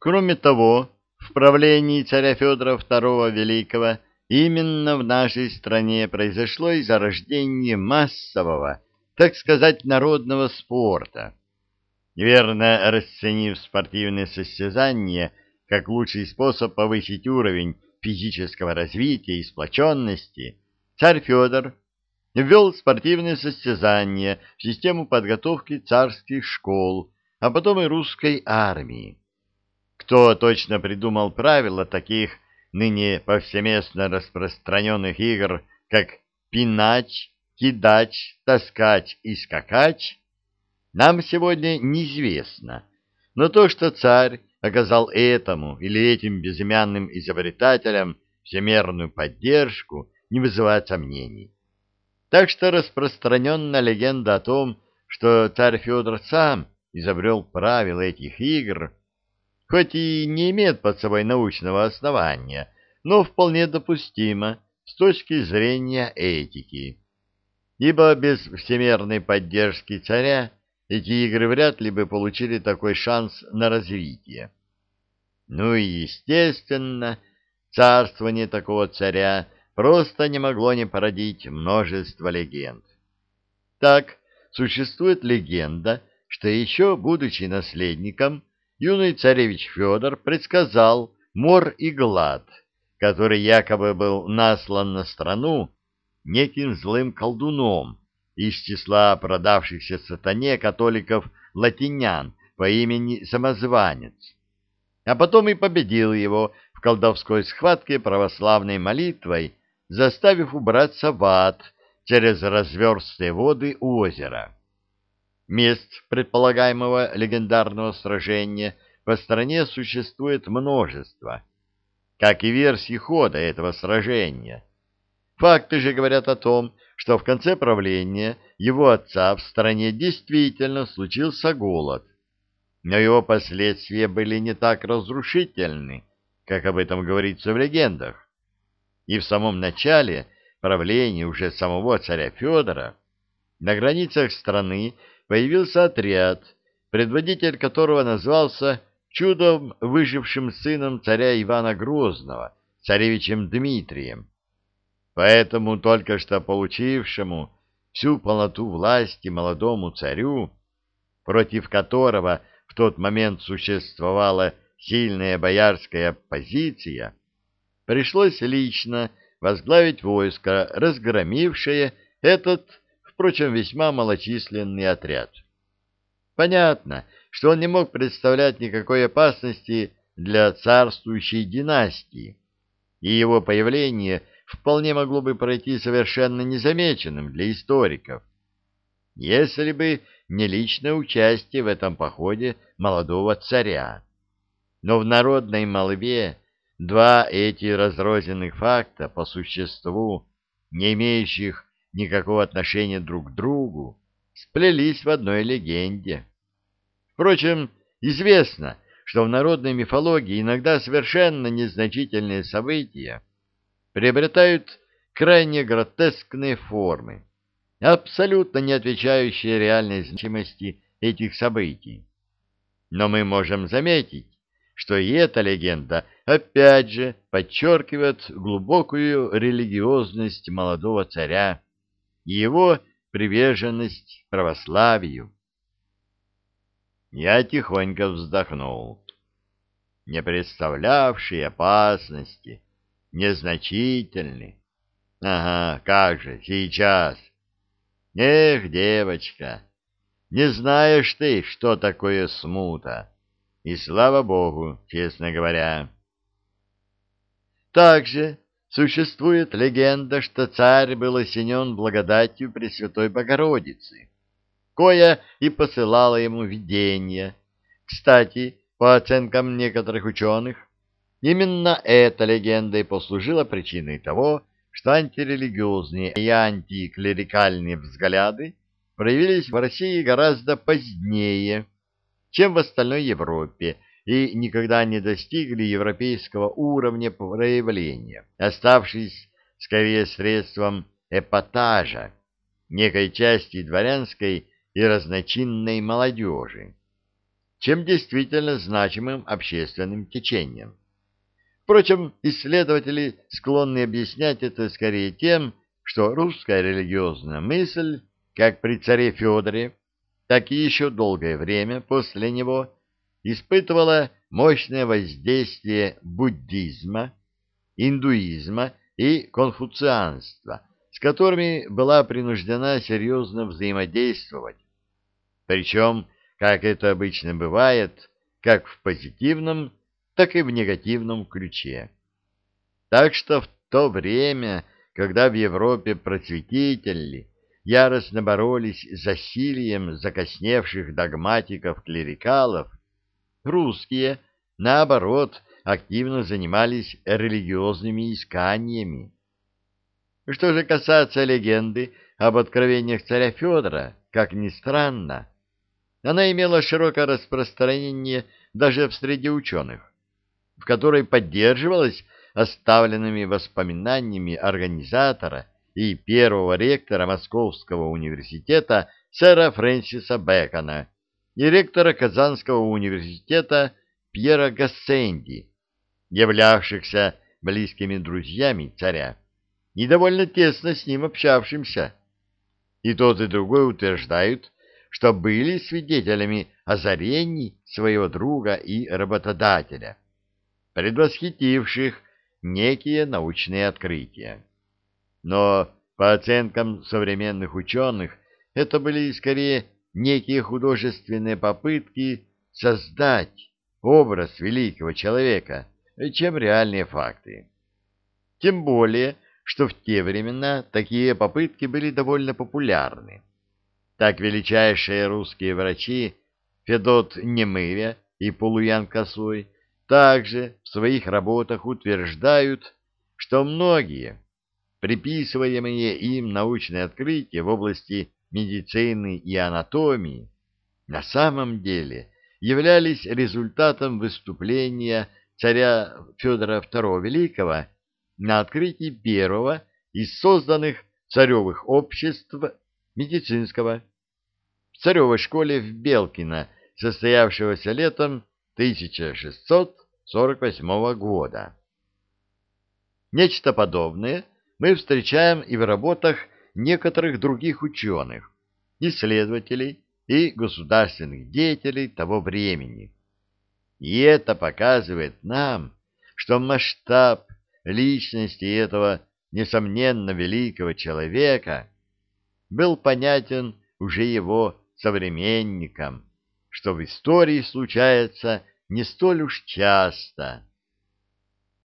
Кроме того, в правлении царя Федора II Великого именно в нашей стране произошло и зарождение массового, так сказать, народного спорта. Верно расценив спортивные состязания как лучший способ повысить уровень физического развития и сплоченности, царь Федор ввел спортивные состязания в систему подготовки царских школ, а потом и русской армии. Кто точно придумал правила таких ныне повсеместно распространенных игр, как пинач, кидач, таскач и скакач, нам сегодня неизвестно. Но то, что царь оказал этому или этим безымянным изобретателям всемерную поддержку, не вызывает сомнений. Так что распространенная легенда о том, что царь Федор сам изобрел правила этих игр, хоть и не имеет под собой научного основания, но вполне допустима с точки зрения этики. Ибо без всемерной поддержки царя эти игры вряд ли бы получили такой шанс на развитие. Ну и, естественно, царствование такого царя – просто не могло не породить множество легенд. Так, существует легенда, что еще будучи наследником, юный царевич Федор предсказал мор и глад, который якобы был наслан на страну неким злым колдуном из числа продавшихся сатане католиков-латинян по имени Самозванец, а потом и победил его в колдовской схватке православной молитвой заставив убраться в ад через разверстые воды озера. Мест предполагаемого легендарного сражения по стране существует множество, как и версий хода этого сражения. Факты же говорят о том, что в конце правления его отца в стране действительно случился голод, но его последствия были не так разрушительны, как об этом говорится в легендах и в самом начале правления уже самого царя Федора на границах страны появился отряд, предводитель которого назвался чудом выжившим сыном царя Ивана Грозного, царевичем Дмитрием. Поэтому только что получившему всю полноту власти молодому царю, против которого в тот момент существовала сильная боярская позиция, пришлось лично возглавить войско, разгромившее этот, впрочем, весьма малочисленный отряд. Понятно, что он не мог представлять никакой опасности для царствующей династии, и его появление вполне могло бы пройти совершенно незамеченным для историков, если бы не личное участие в этом походе молодого царя. Но в народной молве Два эти разрозненных факта по существу, не имеющих никакого отношения друг к другу, сплелись в одной легенде. Впрочем, известно, что в народной мифологии иногда совершенно незначительные события приобретают крайне гротескные формы, абсолютно не отвечающие реальной значимости этих событий. Но мы можем заметить, что и эта легенда опять же подчеркивает глубокую религиозность молодого царя и его приверженность православию. Я тихонько вздохнул. Не представлявшие опасности, незначительны. Ага, как же, сейчас. Эх, девочка, не знаешь ты, что такое смута. И слава богу, честно говоря. Также существует легенда, что царь был осенен благодатью Пресвятой Богородицы, коя и посылала ему видения. Кстати, по оценкам некоторых ученых, именно эта легенда и послужила причиной того, что антирелигиозные и антиклерикальные взгляды проявились в России гораздо позднее, чем в остальной Европе, и никогда не достигли европейского уровня проявления, оставшись скорее средством эпатажа некой части дворянской и разночинной молодежи. чем действительно значимым общественным течением. Впрочем, исследователи склонны объяснять это скорее тем, что русская религиозная мысль, как при царе Федоре, так и еще долгое время после него, испытывала мощное воздействие буддизма, индуизма и конфуцианства, с которыми была принуждена серьезно взаимодействовать. Причем, как это обычно бывает, как в позитивном, так и в негативном ключе. Так что в то время, когда в Европе просветители яростно боролись с засилием закосневших догматиков-клерикалов, русские, наоборот, активно занимались религиозными исканиями. Что же касается легенды об откровениях царя Федора, как ни странно, она имела широкое распространение даже в среде ученых, в которой поддерживалась оставленными воспоминаниями организатора и первого ректора Московского университета сэра Фрэнсиса Бэкона и ректора Казанского университета Пьера Гассенди, являвшихся близкими друзьями царя и довольно тесно с ним общавшимся. И тот, и другой утверждают, что были свидетелями озарений своего друга и работодателя, предвосхитивших некие научные открытия. Но, по оценкам современных ученых, это были скорее некие художественные попытки создать образ великого человека, чем реальные факты. Тем более, что в те времена такие попытки были довольно популярны. Так величайшие русские врачи Федот Немыря и Полуян Косой также в своих работах утверждают, что многие приписываемые им научные открытия в области медицины и анатомии на самом деле являлись результатом выступления царя Федора II Великого на открытии первого из созданных царевых обществ медицинского в царевой школе в Белкино, состоявшегося летом 1648 года. Нечто подобное мы встречаем и в работах некоторых других ученых, исследователей и государственных деятелей того времени. И это показывает нам, что масштаб личности этого, несомненно, великого человека был понятен уже его современникам, что в истории случается не столь уж часто.